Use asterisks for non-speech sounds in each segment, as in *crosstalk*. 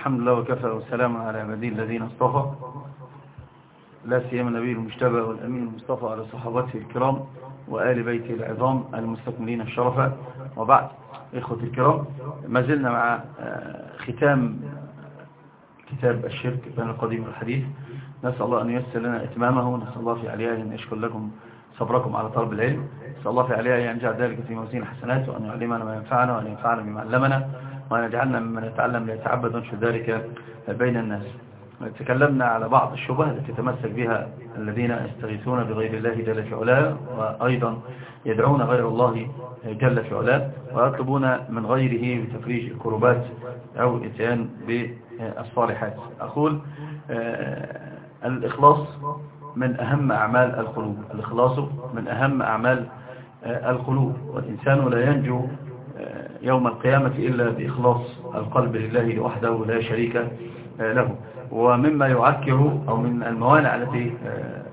الحمد لله وكفى والسلام على عباده الذين اصطفى. لا سيما النبي المجتبى والأمين المصطفى على صحابته الكرام وآل بيته العظام المستكملين الشرفة. وبعد إخوة الكرام ما زلنا مع ختام كتاب الشرك بين القديم والحديث. نسأل الله أن ييسر لنا إتمامه نسأل الله في علياه أن يشكر لكم صبركم على طلب العلم. نسأل الله في علياه أن يجعل ذلك في موازين الحسنات وأن يعلمنا ما ينفعنا وأن ينفعنا بما علمنا. وأن يجعلنا ممن يتعلم ليتعبد ونشر ذلك بين الناس. تكلمنا على بعض الشبه التي تمسك بها الذين يستغيثون بغير الله جل في علاه وأيضا يدعون غير الله جل في علاه ويطلبون من غيره بتفريج الكربات أو الاتيان بالصالحات. أقول الإخلاص من أهم أعمال القلوب. الإخلاص من أهم أعمال القلوب. والإنسان لا ينجو يوم القيامة إلا بإخلاص القلب لله وحده لا شريك له. ومما يعكر أو من الموانع التي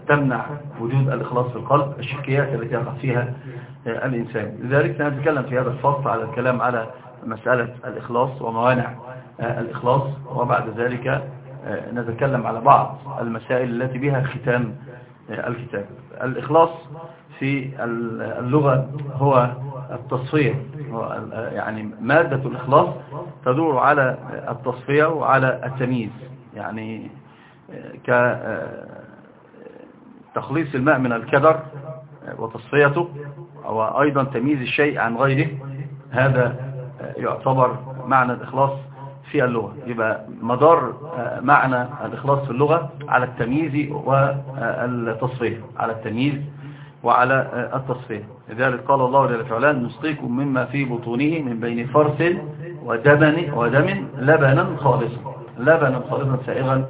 تمنع وجود الإخلاص في القلب الشركيات التي يقع فيها الإنسان. لذلك سنتكلم في هذا الفصل على الكلام على مسألة الإخلاص وموانع الإخلاص وبعد ذلك نتكلم على بعض المسائل التي بها ختام الكتاب. الإخلاص في اللغة هو التصفية يعني مادة الإخلاص تدور على التصفية وعلى التمييز يعني كتخليص الماء من الكدر وتصفيته وأيضا تمييز الشيء عن غيره هذا يعتبر معنى الإخلاص في اللغة. يبقى مدار معنى الإخلاص في اللغة على التمييز والتصفية على التمييز وعلى التصفية لذلك قال الله جل وعلا نسقيكم مما في بطونه من بين فرث ودم ودم لبنا خالصا. لبنا خالصا سائغا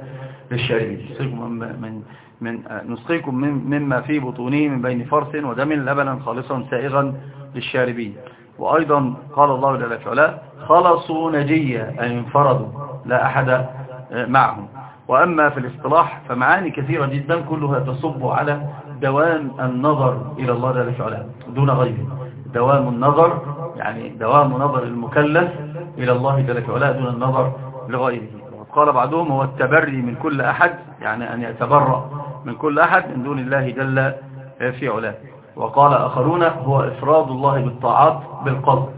للشاربين نسقيكم من من نسقيكم مما في بطونه من بين فرث ودم لبنا خالصا سائغا للشاربين. وأيضا قال الله جل وعلا خلصوا نجيا أي انفردوا لا أحد معهم. وأما في الاصطلاح فمعاني كثيرة جدا كلها تصب على دوام النظر إلى الله جل وعلا دون غيره. دوام النظر يعني دوام نظر المكلف إلى الله جل وعلا دون النظر لغيره. قال بعضهم هو التبري من كل أحد يعني أن يتبرأ من كل أحد من دون الله جل في علاه وقال آخرون هو إفراد الله بالطاعات بالقصد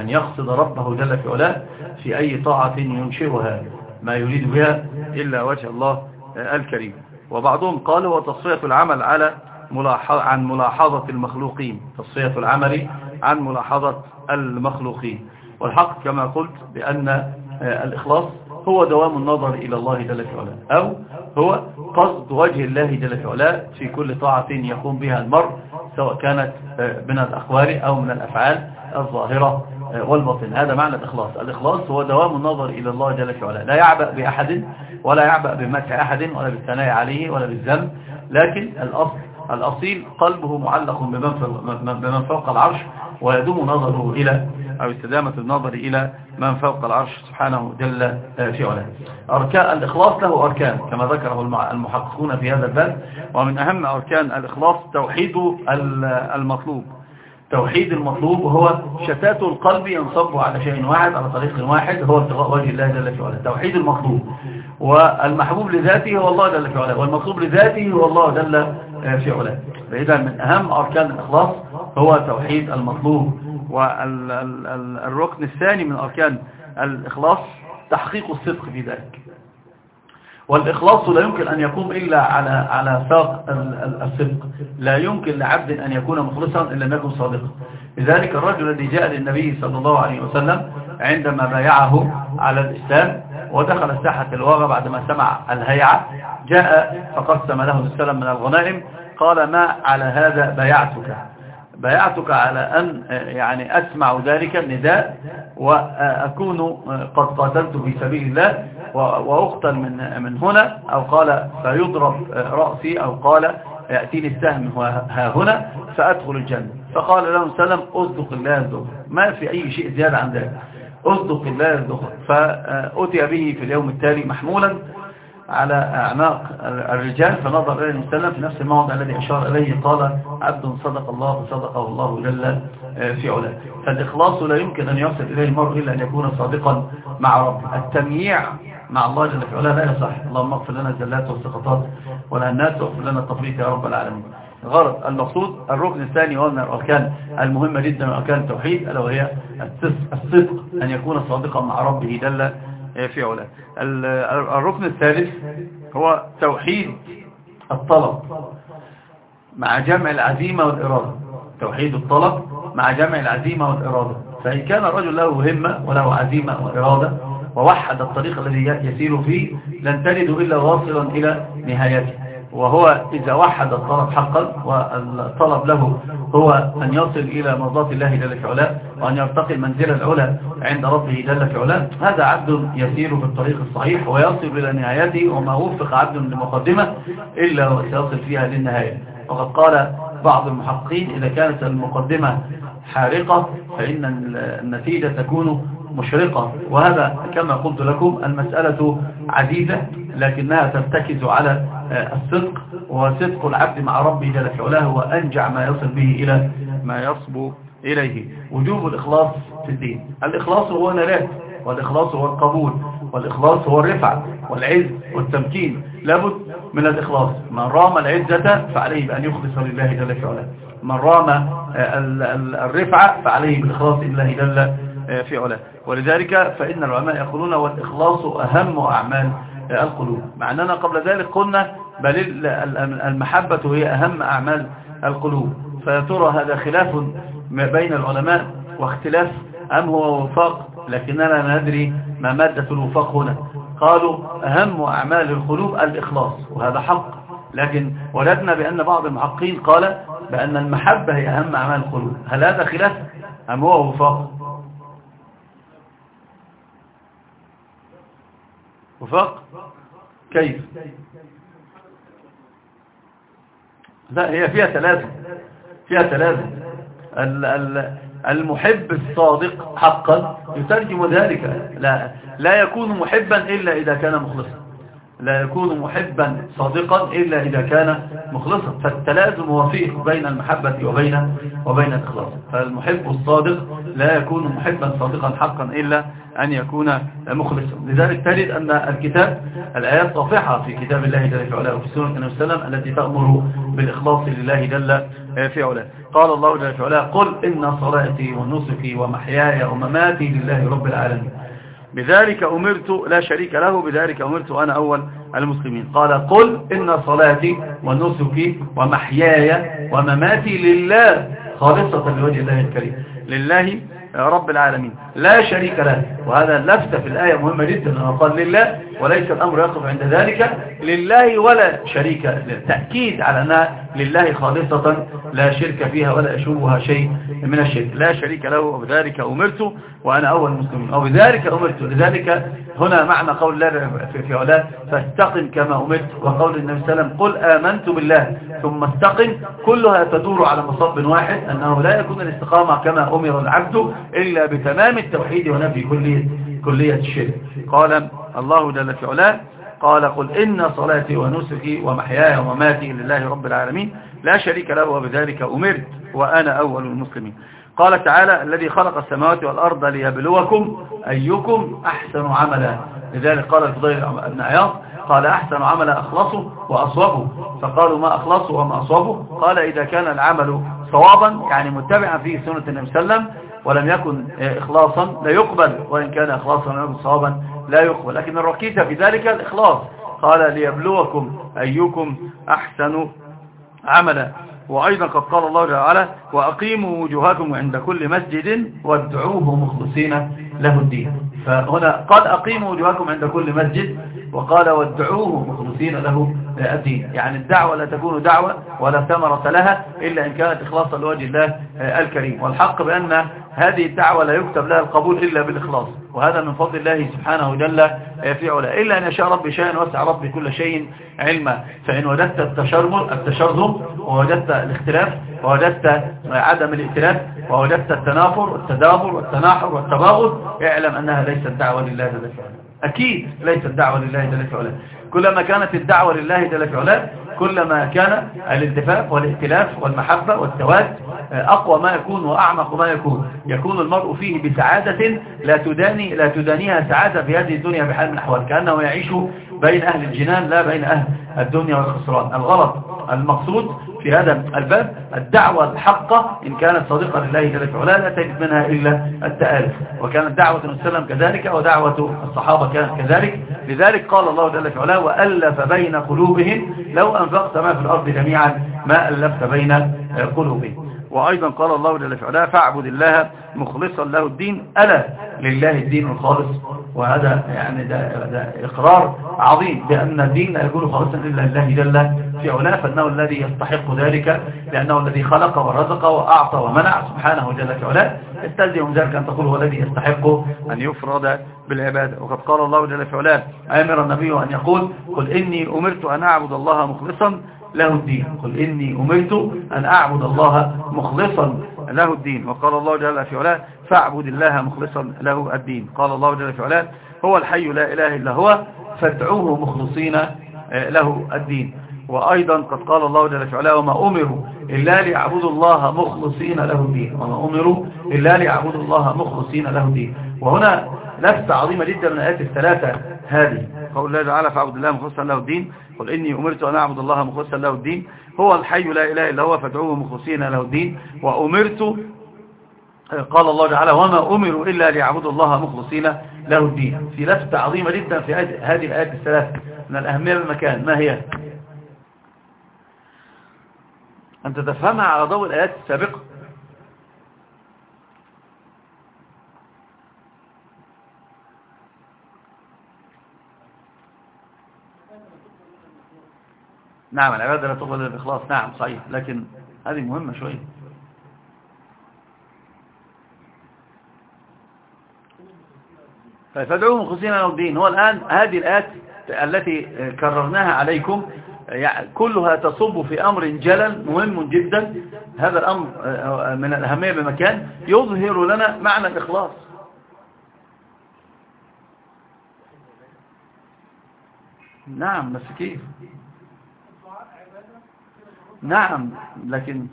أن يقصد ربه جل في علاه في أي طاعة ينشرها ما يريد بها إلا وجه الله الكريم. وبعضهم قال هو تصفية العمل على ملاحظة عن ملاحظة المخلوقين تصفية العمل عن ملاحظة المخلوقين. والحق كما قلت بأن الإخلاص هو دوام النظر إلى الله جل في علاه أو هو قصد وجه الله جل في علاه في كل طاعة يقوم بها المرء سواء كانت من الأقوال أو من الأفعال الظاهرة والباطن هذا معنى الإخلاص. الإخلاص هو دوام النظر إلى الله جل في علاه لا يعبأ بأحد ولا يعبأ بمدح أحد ولا بالثناء عليه ولا بالذنب لكن الأصل الأصيل قلبه معلق بمن فوق العرش ويدوم نظره إلى أو استدامة النظر إلى من فوق العرش سبحانه جل في علاه. أركان الإخلاص له أركان كما ذكره المحققون في هذا الباب. ومن أهم أركان الإخلاص توحيد المطلوب. توحيد المطلوب هو شتات القلب ينصب على شيء واحد على طريق واحد هو ابتغاء وجه الله جل في علاه. توحيد المطلوب. والمحبوب لذاته هو الله جل في علاه. والمطلوب لذاته هو الله جل في علاه. فإذا من أهم أركان الإخلاص هو توحيد المطلوب والركن الثاني من أركان الإخلاص تحقيق الصدق في ذلك. والإخلاص لا يمكن أن يقوم إلا على على ساق الصدق. لا يمكن لعبد أن يكون مخلصا إلا أن يكون صادقا. لذلك الرجل الذي جاء للنبي صلى الله عليه وسلم عندما بايعه على الإسلام ودخل ساحة الوغى بعدما سمع الهيعة. جاء فقسم له السلام من الغنائم. قال ما على هذا بايعتك بايعتك على أن يعني أسمع ذلك النداء وأكون قد قاتلت في سبيل الله وأقتل من من هنا. أو قال فيضرب رأسي. أو قال يأتيني السهم ها هنا فأدخل الجنة. فقال له سلم أصدق الله ما في أي شيء زيادة عن ذلك. أصدق الله يصدق فأتي به في اليوم التالي محمولا على أعناق الرجال فنظر إليه المسلم في نفس الموضع الذي أشار إليه. قال عبد صدق الله وصدقه الله جل في علاه. فالإخلاص لا يمكن أن يصل إليه المرء إلا أن يكون صادقا مع ربه. التمييع مع الله جل في علاه لا يصح. اللهم اغفر لنا الزلات والسقطات والهنات واغفر لنا التفريط يا رب العالمين. غرض. المقصود الركن الثاني وهو من الأركان المهمة جدا من أركان التوحيد ألا وهي الصدق. أن يكون صادقا مع ربه جل في علاه. الركن الثالث هو توحيد الطلب مع جمع العزيمة والإرادة. توحيد الطلب مع جمع العزيمة والإرادة. فإن كان الرجل له همة وله عزيمة وإرادة ووحد الطريق الذي يسير فيه لن تجد إلا واصلا إلى نهايته. وهو إذا وحد الطلب حقا والطلب له هو أن يصل إلى مرضات الله جل في علاه وأن يرتقي المنزلة العلى عند ربه جل في علاه. هذا عبد يسير في الطريق الصحيح ويصل إلى نهايته وما وفق عبد لمقدمة إلا وسيصل فيها للنهاية. وقد قال بعض المحققين إذا كانت المقدمة حارقة فإن النتيجة تكون مشرقة. وهذا كما قلت لكم المسألة عديدة لكنها ترتكز على الصدق وصدق العبد مع ربه جل في علاه هو أنجع ما يصل به إلى ما يصبو إليه. وجوب الإخلاص في الدين. الإخلاص هو نلاك والإخلاص هو القبول والإخلاص هو الرفع والعز والتمكين. لابد من الإخلاص. من رام العزة فعليه بأن يخلص لله جل في علاه. من رام الرفعة فعليه بالإخلاص لله جل في علاه. ولذلك فإن العلماء يقولون والإخلاص أهم أعمال القلوب. مع أننا قبل ذلك قلنا بل المحبة هي أهم أعمال القلوب. فترى هذا خلاف بين العلماء واختلاف أم هو وفاق لكننا ندري ما مادة الوفاق هنا. قالوا أهم أعمال القلوب الإخلاص وهذا حق. لكن وجدنا بأن بعض المحقين قال بأن المحبة هي أهم أعمال القلوب. هل هذا خلاف أم هو وفاق؟ وفاق. كيف؟ لا هي فيها ثلاثة فيها ثلاثة المحب الصادق حقا يترجم ذلك. لا, لا يكون محبا إلا إذا كان مخلصا. لا يكون محبا صادقا إلا إذا كان مخلصا. فالتلازم وفيق بين المحبة وبين وبين الإخلاص. فالمحب الصادق لا يكون محبا صادقا حقا إلا أن يكون مخلصا. لذلك تجد أن الكتاب الآيات صافحة في كتاب الله جل في علاه وفي سنة النبي صلى التي تأمر بالإخلاص لله جل في علاه. قال الله جل في علاه قل إن صلاتي ونسكي ومحياي ومماتي لله رب العالمين. بذلك أمرت لا شريك له بذلك أمرت أنا أول المسلمين. قال قل إن صلاتي ونسكي ومحياي ومماتي لله خالصة لوجه الله الكريم. لله رب العالمين. لا شريك له. وهذا لفتة في الآية مهمة جدا. أنه قال لله وليس الأمر يقف عند ذلك. لله ولا شريك تأكيد على أنها لله خالصة لا شرك فيها ولا يشوبها شيء من الشرك. لا شريك له وبذلك أمرت وأنا أول مسلمين أو بذلك أمرت. لذلك هنا معنى قول الله في علاه فاستقم كما أمرت. وقول النبي صلى الله عليه وسلم قل آمنت بالله ثم استقم. كلها تدور على مصب واحد أنه لا يكون الاستقامة كما أمر العبد. إلا بتمام التوحيد ونفي كلية, كلية الشرك. قال الله جل في علاه قال قل إن صلاتي ونسكي ومحياي ومماتي لله رب العالمين لا شريك له وبذلك أمرت وأنا أول المسلمين. قال تعالى الذي خلق السماوات والأرض ليبلوكم أيكم أحسن عملا. لذلك قال الفضيل بن عياض قال أحسن عملا أخلصه وأصوبه. فقالوا ما أخلصه وما أصوبه؟ قال إذا كان العمل صوابا يعني متبعا فيه سنة النبي صلى الله عليه وسلم ولم يكن إخلاصا لا يقبل وإن كان إخلاصا صوابا لا يقبل. لكن الركيزة في ذلك الإخلاص. قال ليبلوكم أيكم أحسن عملا. وأيضا قد قال الله تعالى وأقيموا وجوهكم عند كل مسجد وادعوه مخلصين له الدين. فهنا قال أقيموا وجوهكم عند كل مسجد وقال وادعوه مخلصين له الدين. يعني الدعوة لا تكون دعوة ولا ثمرة لها إلا إن كانت إخلاصا لوجه الله الكريم. والحق بأن هذه الدعوة لا يكتب لها القبول إلا بالإخلاص وهذا من فضل الله سبحانه جل في علا إلا أن يشاء ربي شيئا وسع ربي كل شيء علما. فإن وجدت التشرم التشرذم ووجدت الاختلاف ووجدت عدم الائتلاف ووجدت التنافر والتدابر والتناحر والتباغض اعلم أنها ليست دعوة لله جل أكيد ليست دعوة لله جل في علا كلما كانت الدعوة لله جل في علا كلما كان الالتفاف والائتلاف والمحبة والتواد أقوى ما يكون وأعمق ما يكون. يكون المرء فيه بسعادة لا تداني لا تدانيها سعادة في هذه الدنيا بحال من الأحوال. كأنه يعيش بين أهل الجنان لا بين أهل الدنيا والخسران. الغلط المقصود في هذا الباب الدعوة الحقة إن كانت صادقة لله جل وعلا لا تجد منها إلا التآلف. وكانت دعوة السلام كذلك ودعوة الصحابة كانت كذلك. لذلك قال الله جل وعلا وألف بين قلوبهم لو أنفقت ما في الأرض جميعا ما ألفت بين قلوبهم. وأيضا قال الله جل وعلا فاعبد الله مخلصا له الدين ألا لله الدين الخالص. وهذا يعني ده, ده إقرار عظيم بأن الدين لا يكون خالصا إلا لله جل في علاه فإنه الذي يستحق ذلك لأنه الذي خلق ورزق وأعطى ومنع سبحانه جل في علاه. استلزم ذلك أن تقول هو الذي يستحق أن يفرد بالعبادة. وقد قال الله جل في علاه أمر النبي أن يقول قل إني أمرت أن أعبد الله مخلصا له الدين. قل إني أمرت أن أعبد الله مخلصا له الدين. وقال الله جل في علاه فاعبد الله مخلصا له الدين. قال الله جل في علاه هو الحي لا إله إلا هو فادعوه مخلصين آه، له الدين. وأيضا قد قال الله جل وعلا وما أمروا إلا ليعبدوا الله مخلصين له الدين. وما أمروا إلا ليعبدوا الله مخلصين له الدين. وهنا لفت عظيمة جدا من الآيات الثلاثة هذه. قول الله تعالى فاعبد الله مخلصا له الدين. قل إني أمرت أن أعبد الله مخلصا له الدين. هو الحي لا إله إلا هو فادعوه مخلصين له الدين. وأمرت قال الله تعالى وما أمروا إلا ليعبدوا الله مخلصين له الدين. في لفتة عظيمة جدا في هذه الآيات الثلاثة. من الأهمية بالمكان ما هي؟ أنت تفهمها على ضوء الآيات السابقة. نعم العبادة لا تقبل الإخلاص. نعم صحيح. لكن هذه مهمة شوية. فادعوهم مخلصين له الدين. هو الآن هذه الآيات التي كررناها عليكم كلها تصب في أمر جلل مهم جدا. هذا الأمر من الأهمية بمكان يظهر لنا معنى الإخلاص. نعم بس كيف؟ نعم لكن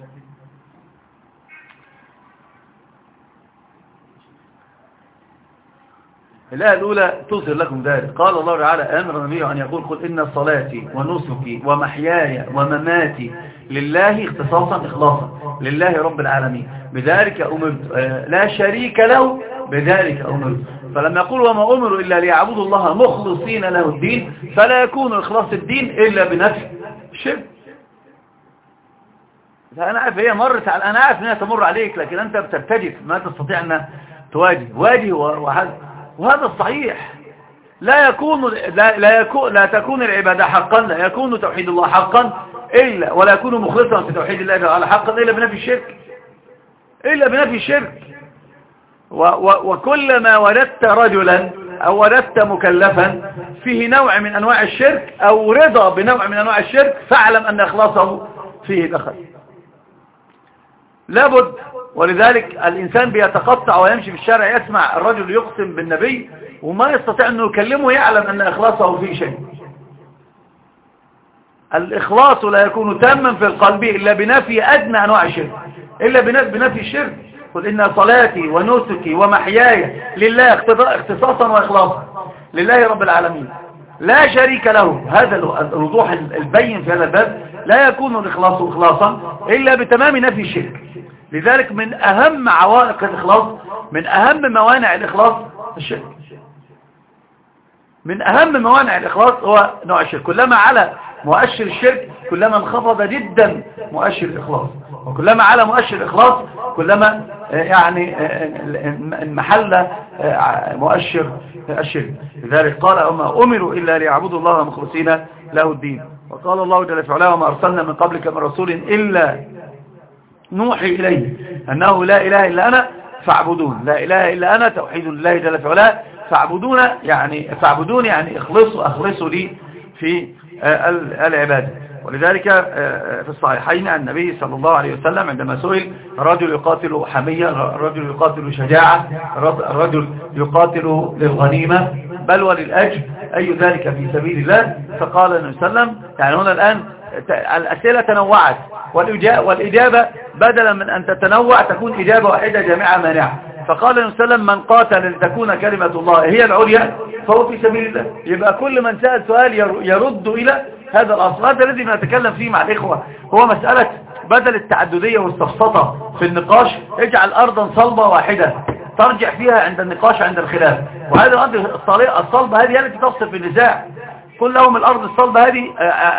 الآية الأولى تظهر لكم ذلك. قال الله تعالى أمر النبي أن يقول قل إن صلاتي ونسكي ومحياي ومماتي لله اختصاصا إخلاصا لله رب العالمين. بذلك أمرت آه، لا شريك له بذلك أمرت. فلما يقول وما أمروا إلا ليعبدوا الله مخلصين له الدين فلا يكون إخلاص الدين إلا بنفس الشرك فأنا عارف هي مرت على أنا عارف أنها تمر عليك لكن أنت بترتجف ما تستطيع أن تواجه. واجه وهذا وهذا الصحيح. لا يكون لا, لا يكون لا تكون العبادة حقا لا يكون توحيد الله حقا إلا ولا يكون مخلصا في توحيد الله تعالى حقا إلا بنفي الشرك. إلا بنفي الشرك. وكلما ولدت رجلا أو ولدت مكلفا فيه نوع من أنواع الشرك أو رضا بنوع من أنواع الشرك فاعلم أن إخلاصه فيه دخل. لابد. ولذلك الإنسان بيتقطع ويمشي في الشارع يسمع الرجل يقسم بالنبي وما يستطيع أنه يكلمه يعلم أن إخلاصه فيه شيء. الإخلاص لا يكون تاما في القلب إلا بنفي أدنى أنواع الشرك. إلا بنفي الشرك. قل إن صلاتي ونسكي ومحياي لله اختصاصا وإخلاصا. لله رب العالمين. لا شريك له. هذا الوضوح البين في هذا الباب لا يكون الإخلاص إخلاصا إلا بتمام نفي الشرك. لذلك من أهم عوائق الإخلاص من أهم موانع الإخلاص الشرك. من أهم موانع الإخلاص هو نوع الشرك. كلما على مؤشر الشرك كلما انخفض جدا مؤشر الإخلاص. وكلما على مؤشر الإخلاص كلما آه، يعني المحل آه، آه، مؤشر الشرك لذلك قال أما أمروا إلا ليعبدوا الله مخلصين له الدين. وقال الله جل وعلا وما أرسلنا من قبلك من رسول إلا نوحي إليه أنه لا إله إلا أنا فاعبدون. لا إله إلا أنا توحيد الله جل وعلا فاعبدون يعني فاعبدون يعني اخلصوا أخلصوا لي في العبادة. ولذلك آه، آه، في الصحيحين النبي صلى الله عليه وسلم عندما سئل رجل يقاتل حمية رجل يقاتل شجاعة رجل يقاتل للغنيمة بل وللأجر أي ذلك في سبيل الله؟ فقال النبي صلى الله عليه وسلم يعني هنا الآن الأسئلة تنوعت والإجابة بدلا من أن تتنوع تكون إجابة واحدة جامعة مانعة فقال النبي صلى الله عليه وسلم من قاتل لتكون كلمة الله هي العليا فهو في سبيل الله. يبقى كل من سأل سؤال يرد إلى هذا الأصل. هذا الذي نتكلم فيه مع الإخوة. هو مسألة بدل التعددية والسفسطة في النقاش اجعل أرضا صلبة واحدة. ترجع فيها عند النقاش عند الخلاف. وهذه الأرض الصلبة هذه التي تفصل في النزاع. قل لهم الأرض الصلبة هذه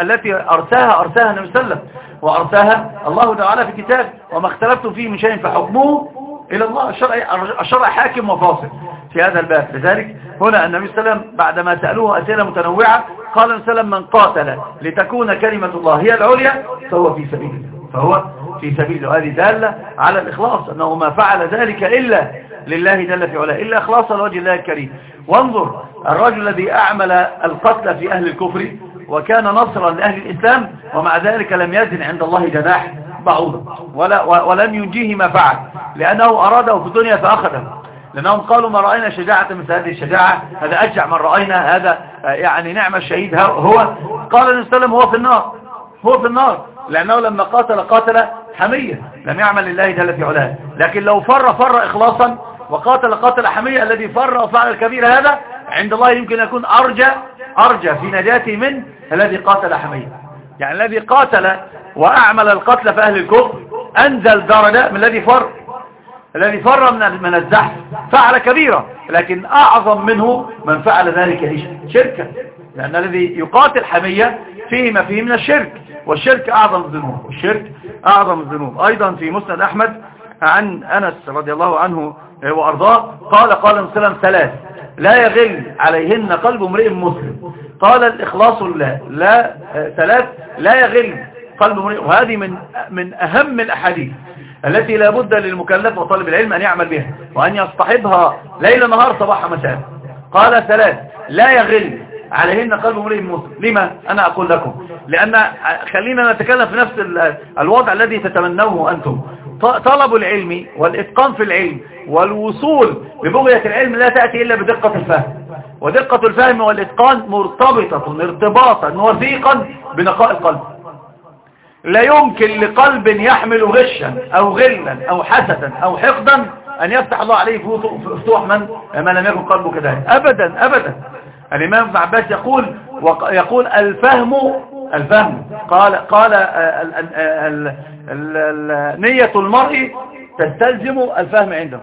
التي أرساها أرساها النبي صلى الله عليه وسلم. وأرساها الله تعالى في كتاب وما اختلفتم فيه من شيء فحكموه إلى الله الشرع, الشرع حاكم وفاصل في هذا الباب. لذلك هنا النبي صلى الله عليه وسلم بعدما سألوه أسئلة متنوعة قال النبي صلى من قاتل لتكون كلمة الله هي العليا فهو في سبيل الله. فهو في سبيل الله. هذه دالة على الإخلاص أنه ما فعل ذلك إلا لله جل في علاه إلا إخلاصا لوجه الله الكريم. وانظر الرجل الذي أعمل القتل في أهل الكفر وكان نصرا لأهل الإسلام ومع ذلك لم يزن عند الله جناح بعوضة ولا ولم ينجيه ما فعل. لأنه أراده في الدنيا فأخذه. لأنهم قالوا ما رأينا شجاعة مثل هذه الشجاعة. هذا أشجع من رأينا. هذا يعني نعم الشهيد هو قال النبي صلى الله عليه وسلم هو في النار. هو في النار. لأنه لما قاتل قاتل حمية. لم يعمل لله جل في علاه. لكن لو فر فر إخلاصا وقاتل قاتل حمية. الذي فر وفعل الكبير هذا عند الله يمكن يكون أرجى أرجى في نجاته من الذي قاتل حمية. يعني الذي قاتل وأعمل القتل في أهل الكفر أنزل درجة من الذي فر الذي فر من من الزحف فعل كبيرة لكن أعظم منه من فعل ذلك شركا لأن الذي يقاتل حمية فيه ما فيه من الشرك والشرك أعظم الذنوب والشرك أعظم الذنوب. أيضا في مسند أحمد عن أنس رضي الله عنه وأرضاه قال قال وسلم ثلاث لا يغل عليهن قلب امرئ مسلم. قال الإخلاص لله لا ثلاث لا يغل. قلب امرئ وهذه من من أهم الأحاديث التي لا بد للمكلف وطالب العلم أن يعمل بها وأن يصطحبها ليل نهار صباح مساء. قال ثلاث لا يغل. عليهن قلب امرئ مسلم. لما؟ أنا أقول لكم. لأن خلينا نتكلم في نفس الوضع الذي تتمنوه أنتم. طلب العلم والإتقان في العلم والوصول ببغية العلم لا تأتي إلا بدقة الفهم. ودقة الفهم والإتقان مرتبطة ارتباطا وثيقا بنقاء القلب. لا يمكن لقلب يحمل غشا أو غلا أو حسدا أو حقدا أن يفتح الله عليه فتوح من ما لم يكن قلبه كذلك. أبدا أبدا. الإمام ابن عباس يقول يقول الفهم الفهم. قال قال نية المرء تستلزم الفهم عنده.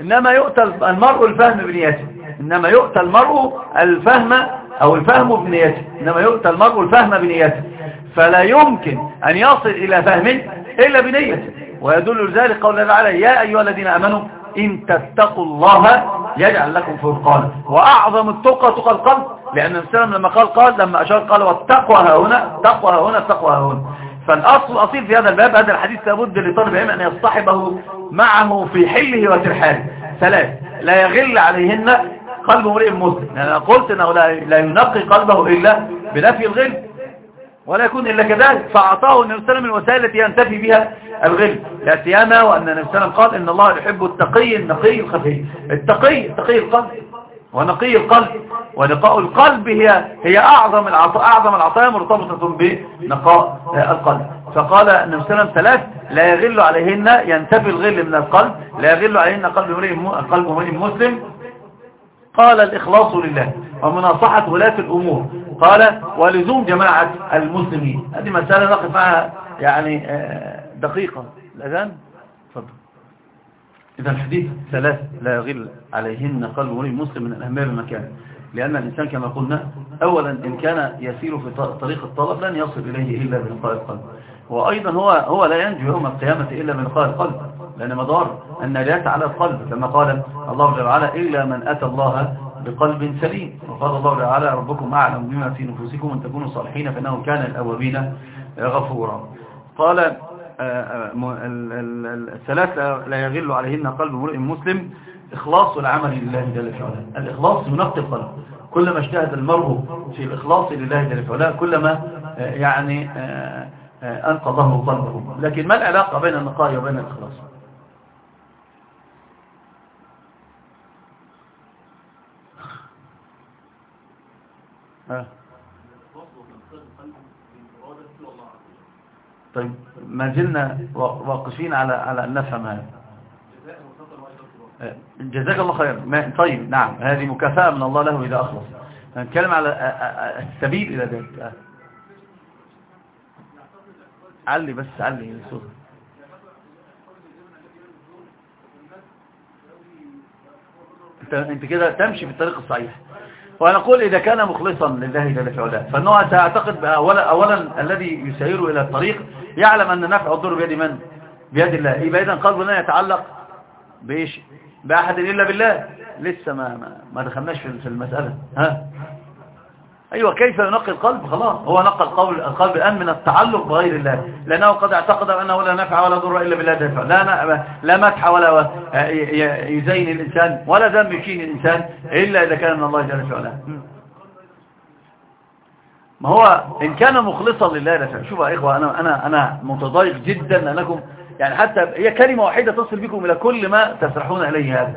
إنما يؤتى المرء الفهم بنيته. إنما يؤتى المرء الفهم أو الفهم بنيته. إنما يؤتى المرء الفهم بنيته. فلا يمكن أن يصل إلى فهم إلا بنيته. ويدل ذلك قول الله تعالى يا أيها الذين آمنوا إن تتقوا الله يجعل لكم فرقانا وأعظم التقى تقى القلب. لأن السلام لما قال قال لما أشار قال والتقوى ها هنا تقوى ها هنا التقوى ها هنا. فالأصل الأصيل في هذا الباب هذا الحديث لابد لطالب العلم أن يصطحبه معه في حله وترحاله. ثلاث لا يغل عليهن قلب امرئ مسلم. يعني أنا قلت أنه لا ينقي قلبه إلا بنفي الغل. ولا يكون إلا كذلك. فأعطاه النبي صلى الله عليه وسلم الوسائل التي ينتفي بها الغل. لا سيما وأن النبي صلى الله عليه وسلم قال إن الله يحب التقي النقي الخفي. التقي تقي القلب. ونقي القلب. ونقاء القلب هي هي أعظم العطاء أعظم العطايا مرتبطة بنقاء القلب. فقال النبي صلى الله عليه وسلم ثلاث لا يغل عليهن ينتفي الغل من القلب. لا يغل عليهن قلب امرئ قلب امرئ مسلم. قال الإخلاص لله ومناصحة ولاة الأمور. قال ولزوم جماعة المسلمين. هذه مسألة نقف معها يعني آه، دقيقة. الأذان؟ تفضل. إذا الحديث ثلاث لا يغل عليهن قلب مريم مسلم من الأهمية المكان لأن الإنسان كما قلنا أولا إن كان يسير في طريق الطلب لن يصل إليه إلا بلقاء القلب وأيضا هو هو لا ينجو يوم القيامة إلا بلقاء القلب لأن مدار النجاة على القلب كما قال الله جل وعلا إلا من أتى الله بقلب سليم. وقال الله تعالى ربكم أعلم بما في نفوسكم أن تكونوا صالحين فإنه كان الأوابين غفورا. قال آه، آه، الثلاث لا يغل عليهن قلب مرئ مسلم. إخلاص العمل لله جل وعلا. الإخلاص ينقي القلب. كلما اجتهد المرء في الإخلاص لله جل وعلا كلما آه، يعني أنقى الله قلبه. لكن ما العلاقة بين النقاء وبين الإخلاص؟ طيب ما زلنا واقفين على على أن نفهم هذا. جزاك الله خير. طيب نعم هذه مكافأة من الله له إذا أخلص. نتكلم على السبيل إلى ذلك. علي بس علي انت انت كده تمشي في الطريق الصحيح. ونقول إذا كان مخلصا لله جل في علاه. فإنه سيعتقد أولا, أولا الذي يسير إلى الطريق يعلم أن نفع الضر بيد من؟ بيد الله. يبقى إذا قلبه لا يتعلق بإيش؟ بأحد إلا بالله. لسه ما ما, ما دخلناش في المسألة. ها؟ أيوة كيف ينقي القلب؟ خلاص هو نقى القلب, القلب الآن من التعلق بغير الله. لأنه قد اعتقد أنه لا نفع ولا ضر إلا بالله. دفع لا, لا مدح ولا يزين الإنسان ولا ذنب يشين الإنسان إلا إذا كان من الله جل وعلا. ما هو إن كان مخلصا لله دفع شوف يا إخوة أنا, أنا, أنا متضايق جدا أنكم يعني حتى هي كلمة واحدة تصل بكم إلى كل ما تسرحون إليه هذا.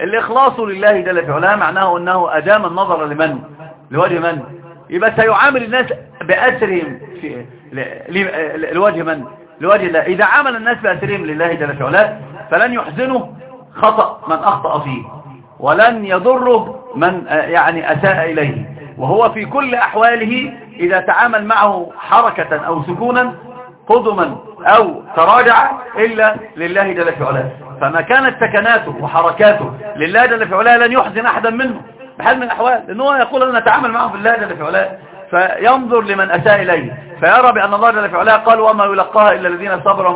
الإخلاص لله جل وعلا معناه أنه أدام النظر لمن؟ لوجه من؟ يبقى سيعامل الناس بأسرهم في لوجه من؟ لوجه الله. إذا عامل الناس بأسرهم لله جل وعلا فلن يحزنه خطأ من أخطأ فيه ولن يضره من يعني أساء إليه. وهو في كل أحواله إذا تعامل معه حركة أو سكونا قدما أو تراجع إلا لله جل وعلا. فما كانت سكناته وحركاته لله جل وعلا لن يحزن أحدا منه. بحال من الأحوال لأنه يقول أن نتعامل معه بالله جل في علاه. فينظر لمن أساء إليه. فيرى بأن الله جل في علاه قال وما يلقاها إلا الذين صبروا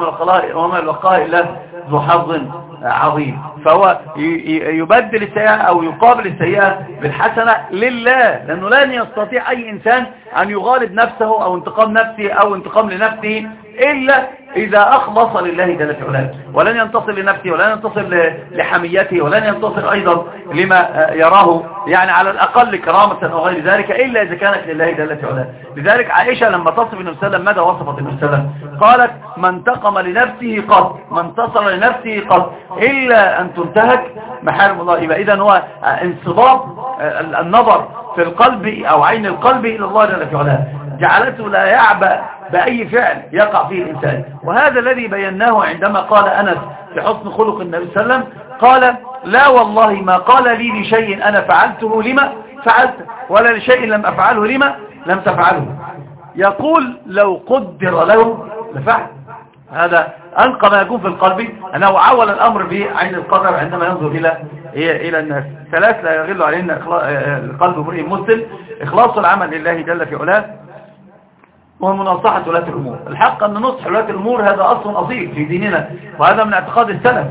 وما يلقاها إلا ذو حظ عظيم. فهو يبدل السيئة أو يقابل السيئة بالحسنة لله لأنه لن يستطيع أي إنسان أن يغالب نفسه أو انتقام نفسه أو انتقام لنفسه إلا إذا أخلص لله جل وعلا ولن ينتصر لنفسه ولن ينتصر لحميته ولن ينتصر أيضا لما يراه يعني على الأقل كرامة أو غير ذلك إلا إذا كانت لله جل وعلا لذلك عائشة لما تصف النبي صلى ماذا وصفت النبي صلى قالت من انتقم لنفسه قط من انتصر لنفسه قط إلا أن تنتهك محارم الله. يبقى إذا هو انصباب النظر في القلب أو عين القلب إلى الله جل وعلا جعلته لا يعبأ بأي فعل يقع فيه الإنسان. وهذا الذي بيناه عندما قال أنس في حسن خلق النبي صلى الله عليه وسلم قال لا والله ما قال لي لشيء أنا فعلته لما فعلت ولا لشيء لم أفعله لما لم تفعله. يقول لو قدر له لفعل. هذا أنقى ما يكون في القلب أنه عول الأمر بعين القدر عندما ينظر إلى إلى الناس. ثلاث لا يغل علينا القلب امرئ مسلم. إخلاص العمل لله جل في علاه. وهو مناصحة ولاة الأمور. الحق أن نصح ولاة الأمور هذا أصل أصيل في ديننا وهذا من اعتقاد السلف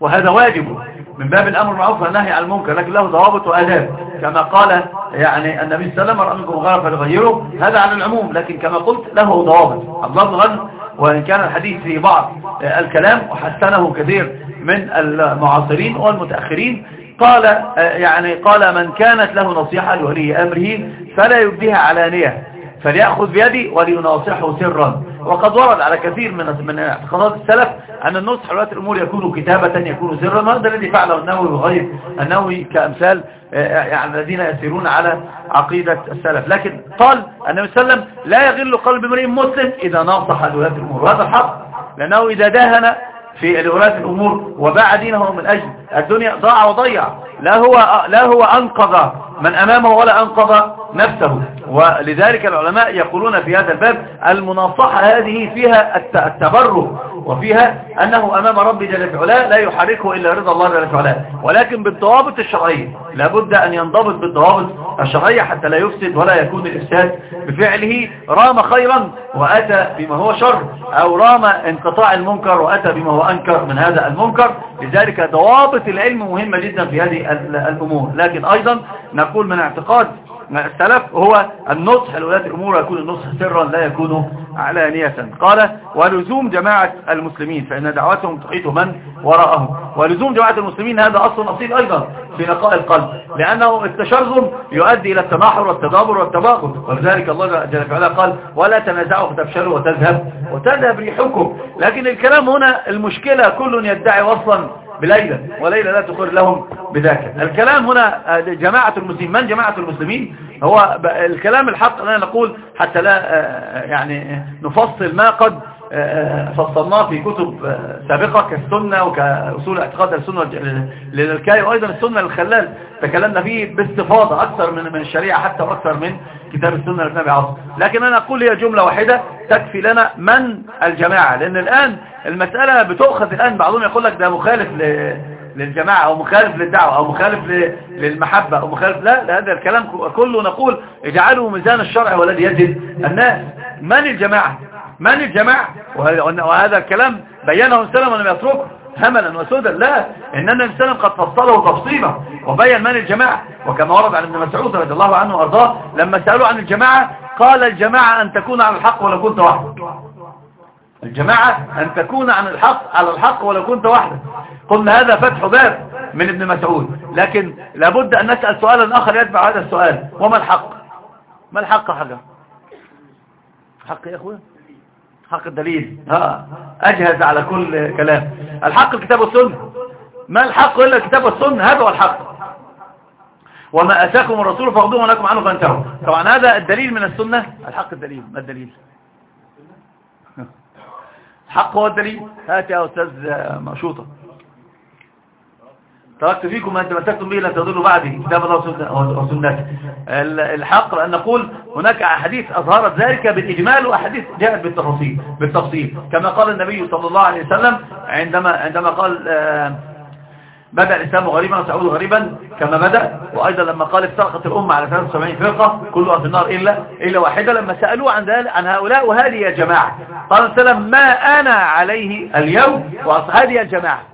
وهذا واجب من باب الأمر المعروف والنهي عن المنكر لكن له ضوابط وآداب. كما قال يعني النبي صلى الله عليه وسلم منكم غير فليغيره هذا على العموم لكن كما قلت له ضوابط. الله بن وإن كان الحديث في بعض الكلام وحسنه كثير من المعاصرين والمتأخرين قال يعني قال من كانت له نصيحة لولي أمره فلا يبديها علانية. فليأخذ بيدي وليناصحه سرا. وقد ورد على كثير من من اعتقادات السلف أن النصح ولاة الأمور يكون كتابة يكون سرا. هذا الذي فعله النووي وغير النووي كأمثال يعني الذين يسيرون على عقيدة السلف. لكن قال النبي صلى الله عليه وسلم لا يغل قلب امرئ مسلم إذا ناصح ولاة الأمور. وهذا الحق. لأنه إذا داهن في ولاة الأمور وباع دينه من أجل الدنيا ضاع وضيع. لا هو لا هو أنقذ من أمامه ولا أنقذ نفسه. ولذلك العلماء يقولون في هذا الباب المناصحة هذه فيها التبرك وفيها أنه أمام رب جل وعلا لا يحركه إلا رضا الله جل وعلا ولكن بالضوابط الشرعية لابد أن ينضبط بالضوابط الشرعية حتى لا يفسد ولا يكون الإفساد بفعله. رام خيرا وأتى بما هو شر أو رام انقطاع المنكر وأتى بما هو أنكر من هذا المنكر. لذلك ضوابط العلم مهمة جدا في هذه الأمور. لكن أيضا نقول من اعتقاد السلف هو النصح لولاة الأمور يكون النصح سرا لا يكون علانية. قال ولزوم جماعة المسلمين فإن دعوتهم تحيط من وراءهم. ولزوم جماعة المسلمين هذا أصل أصيل أيضا في نقاء القلب لأنه التشرذم يؤدي إلى التناحر والتدابر والتباغض. ولذلك الله جل وعلا قال ولا تنازعوا فتفشلوا وتذهب وتذهب ريحكم. لكن الكلام هنا المشكلة كل يدعي وصلا بليلى وليلى لا تقر لهم بذاك. الكلام هنا جماعة المسلمين من جماعة المسلمين؟ هو الكلام الحق أننا نقول حتى لا يعني نفصل ما قد فصلناه في كتب سابقة كالسنة وكأصول اعتقاد السنة للكاي وأيضا السنة للخلال تكلمنا فيه باستفاضة أكثر من من الشريعة حتى وأكثر من كتاب السنة للنبي عصر لكن أنا أقول هي جملة واحدة تكفي لنا من الجماعة لأن الآن المسألة بتؤخذ الآن بعضهم يقول لك ده مخالف للجماعة أو مخالف للدعوة أو مخالف للمحبة أو مخالف لا هذا الكلام كله نقول اجعلوا ميزان الشرع والذي يزد الناس من الجماعة من الجماعة؟ وهذا الكلام بينه السلام ولم يتركه. هملا وسودا. لا إننا السلام قد فصله تفصيلا. وبين من الجماعة. وكما ورد عن ابن مسعود رضي الله عنه وأرضاه لما سألوا عن الجماعة قال الجماعة أن تكون على الحق ولو كنت وحدك الجماعة أن تكون عن الحق على الحق ولو كنت وحدك قلنا هذا فتح باب من ابن مسعود. لكن لابد أن نسأل سؤالا آخر يتبع هذا السؤال. وما الحق؟ ما الحق حاجة حق يا أخويا؟ حق الدليل. ها أجهز على كل كلام. الحق الكتاب والسنة. ما الحق إلا الكتاب والسنة؟ هذا هو الحق. وما أتاكم الرسول فاخذوه ولكم عنه فانتهوا. طبعا هذا الدليل من السنة. الحق الدليل. ما الدليل؟ الحق هو الدليل. هات يا أستاذ مشوطة. تركت فيكم ما أنت مسكتم به لن تضلوا بعدي. كتاب الله وسنته. الحق أن نقول هناك أحاديث أظهرت ذلك بالإجمال وأحاديث جاءت بالتفاصيل بالتفصيل. كما قال النبي صلى الله عليه وسلم عندما عندما قال آه، بدأ الإسلام غريبا وسعود غريبا كما بدأ. وأيضا لما قال افترقت الأمة على 73 فرقة كلها في النار إلا إلا واحدة. لما سألوه عن عن هؤلاء وهذه يا جماعة. قال السلام ما أنا عليه اليوم وهذه الجماعة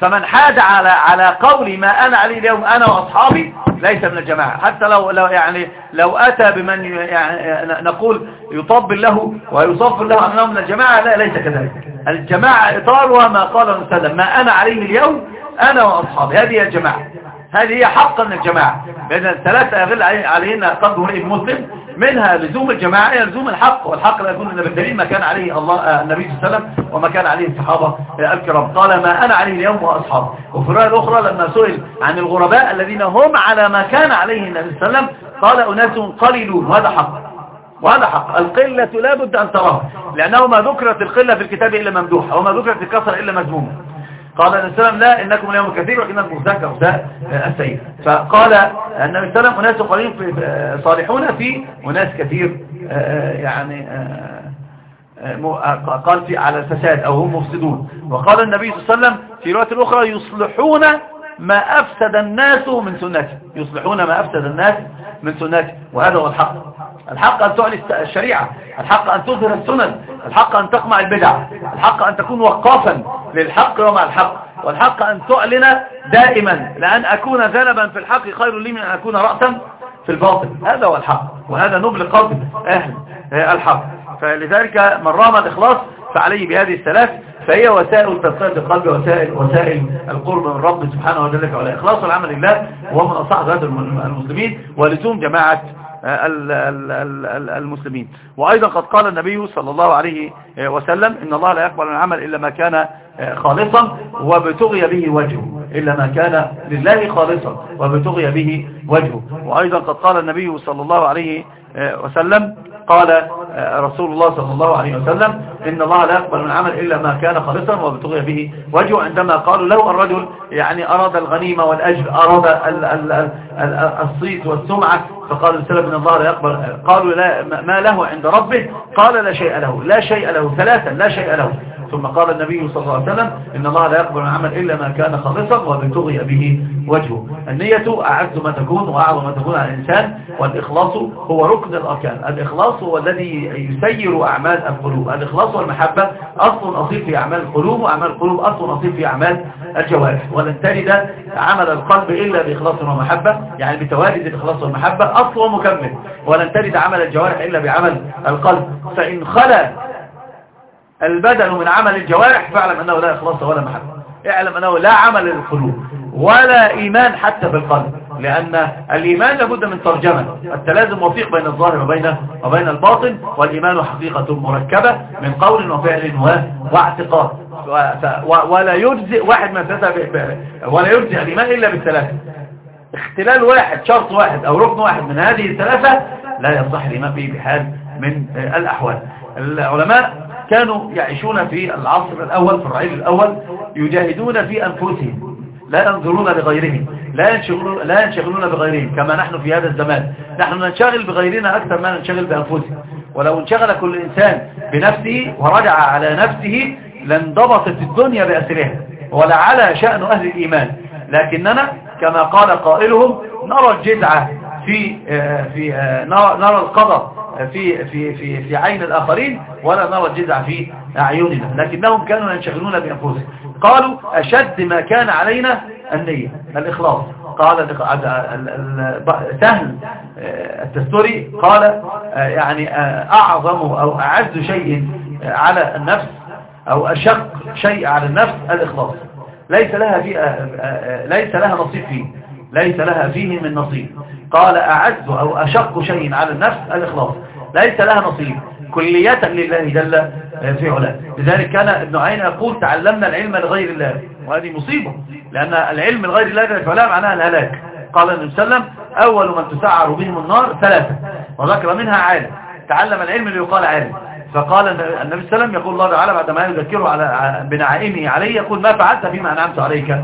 فمن حاد على على قول ما أنا عليه اليوم أنا وأصحابي ليس من الجماعة. حتى لو لو يعني لو أتى بمن يعني نقول يطبل له ويصفر له أنه من الجماعة لا ليس كذلك. الجماعة إطارها ما قال وسلم ما أنا عليه اليوم أنا وأصحابي. هذه الجماعة. هذه هي حقا الجماعة. لأن الثلاثة يغل علينا قلب مريء مسلم. منها لزوم الجماعة هي لزوم الحق. والحق لا يكون إلا بالدليل ما كان عليه الله آه، النبي صلى الله عليه وسلم وما كان عليه الصحابة الكرام. قال ما أنا عليه اليوم وأصحابي وفي الرواية الأخرى لما سئل عن الغرباء الذين هم على ما كان عليه النبي صلى الله عليه وسلم قال أناس قليلون. وهذا حق. وهذا حق. القلة لا بد أن تراها لأنه ما ذكرت القلة في الكتاب إلا ممدوحة وما ذكرت الكسر إلا مذمومة قال النبي صلى الله عليه وسلم لا إنكم اليوم كثير ولكنكم غثاء كغثاء السيد. فقال النبي صلى الله عليه وسلم أناس قليل صالحون في أناس كثير يعني قال في على الفساد أو هم مفسدون. وقال النبي صلى الله عليه وسلم في رواية الأخرى يصلحون ما أفسد الناس من سنته يصلحون ما أفسد الناس من سنته وهذا هو الحق. الحق أن تعلي الشريعة. الحق أن تظهر السنن. الحق أن تقمع البدع. الحق أن تكون وقافا للحق ومع الحق. والحق أن تعلن دائما. لأن أكون ذنبا في الحق خير لي من أن أكون رأسا في الباطل هذا هو الحق. وهذا نبل قلب أهل الحق. فلذلك من رام الإخلاص فعليه بهذه الثلاث فهي وسائل تذكرة القلب وسائل وسائل القرب من رب سبحانه وتعالى وعلى إخلاص العمل لله وهو من أصح ذات المسلمين ولزوم جماعة المسلمين. وأيضا قد قال النبي صلى الله عليه وسلم إن الله لا يقبل العمل إلا ما كان خالصا وبتغي به وجهه. إلا ما كان لله خالصا وبتغي به وجهه. وأيضا قد قال النبي صلى الله عليه وسلم قال آه، رسول الله صلى الله عليه وسلم إن الله لا يقبل من عمل إلا ما كان خالصا وبتغي به وجهه عندما قالوا له الرجل يعني أراد الغنيمة والأجر أراد الصيت والسمعة فقال السلام إن الله لا يقبل قالوا لا ما له عند ربه قال لا شيء له لا شيء له ثلاثا لا شيء له. ثم قال النبي صلى الله عليه وسلم إن الله لا يقبل العمل إلا ما كان خالصا وبتغي به وجهه. النية أعز ما تكون وأعظم ما تكون على الإنسان والإخلاص هو ركن الأركان. الإخلاص هو الذي يسير أعمال القلوب. الإخلاص والمحبة أصل أصيل في أعمال القلوب وأعمال القلوب أصل أصيل في أعمال الجوارح. ولن تجد عمل القلب إلا بإخلاص ومحبة. يعني بتواجد الإخلاص والمحبة أصل ومكمل ولن تجد عمل الجوارح إلا بعمل القلب. فإن خلى البدن من عمل الجوارح فاعلم أنه لا إخلاص ولا محبة. اعلم أنه لا عمل للقلوب ولا إيمان حتى بالقلب لأن الإيمان لابد من ترجمة. التلازم وثيق بين الظاهر وبين, وبين الباطن والإيمان حقيقة مركبة من قول وفعل واعتقاد. ولا يجزئ واحد من ثلاثة ولا يجزئ الإيمان إلا بالثلاثة. اختلال واحد شرط واحد أو ركن واحد من هذه الثلاثة لا يصح الإمام به بحال من الأحوال. العلماء كانوا يعيشون في العصر الأول في الرعيل الأول يجاهدون في أنفسهم لا ينظرون لغيرهم لا ينشغلون, لا ينشغلون بغيرهم كما نحن في هذا الزمان. نحن ننشغل بغيرنا أكثر ما ننشغل بأنفسنا. ولو انشغل كل إنسان بنفسه ورجع على نفسه لانضبطت الدنيا بأسرها ولعلى شأن أهل الإيمان. لكننا كما قال قائلهم نرى الجزعة. في آه، في آه، نرى القضاء في في في في عين الآخرين ولا نرى الجزع في أعيننا لكنهم كانوا ينشغلون بأنفسهم. قالوا أشد ما كان علينا النية الإخلاص. قال سهل آه، التستوري قال يعني أعظم أو أعز شيء على النفس أو أشق شيء على النفس الإخلاص. ليس لها, في ليس لها نصيب فيه. ليس لها فيه من نصيب. قال أعز أو أشق شيء على النفس الإخلاص. ليس لها نصيب. كلية لله جل في علاه. لذلك كان ابن عين يقول تعلمنا العلم لغير الله. وهذه مصيبة. لأن العلم لغير الله جل في علاه معناها الهلاك. قال النبي صلى الله عليه وسلم أول من تسعر بهم النار ثلاثة. وذكر منها عالم. تعلم العلم ليقال عالم. فقال النبي صلى الله عليه وسلم يقول الله تعالى بعدما يذكره على بنعائمه عليه يقول ما فعلت فيما أنعمت عليك.